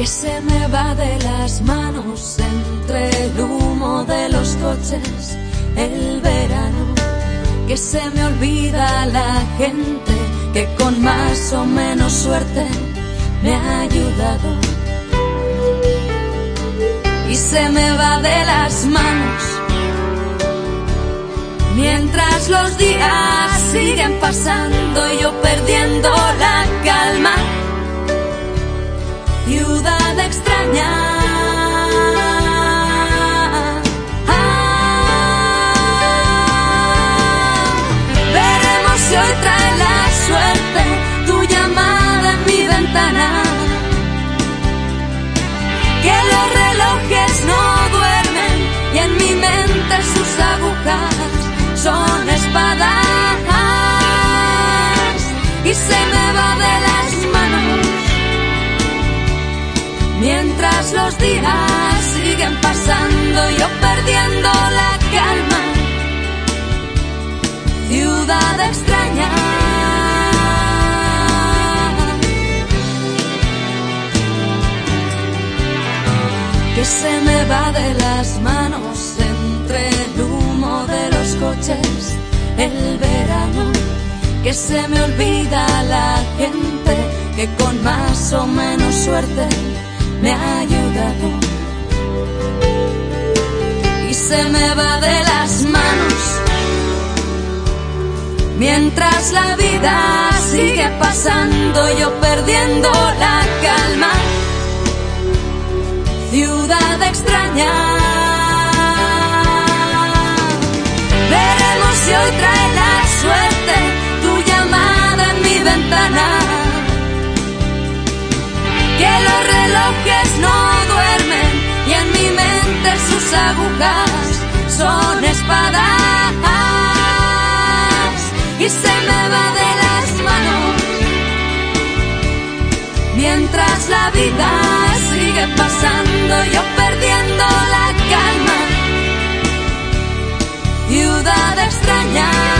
que se me va de las manos entre el humo de los coches, el verano, que se me olvida la gente que con más o menos suerte me ha ayudado. Y se me va de las manos mientras los días siguen pasando y yo perdiendo la y se me va de las manos. Mientras los días siguen pasando yo perdiendo la calma. Ciudad extraña. Que se me va de las manos entre el humo de los coches el verano que se me olvida la gente que con más o menos suerte me ha ayudado. Y se me va de las manos mientras la vida sigue pasando yo perdiendo la calma. Ciudad extraña son espadas y se me va de las manos. Mientras la vida sigue pasando yo perdiendo la calma. Ciudad extraña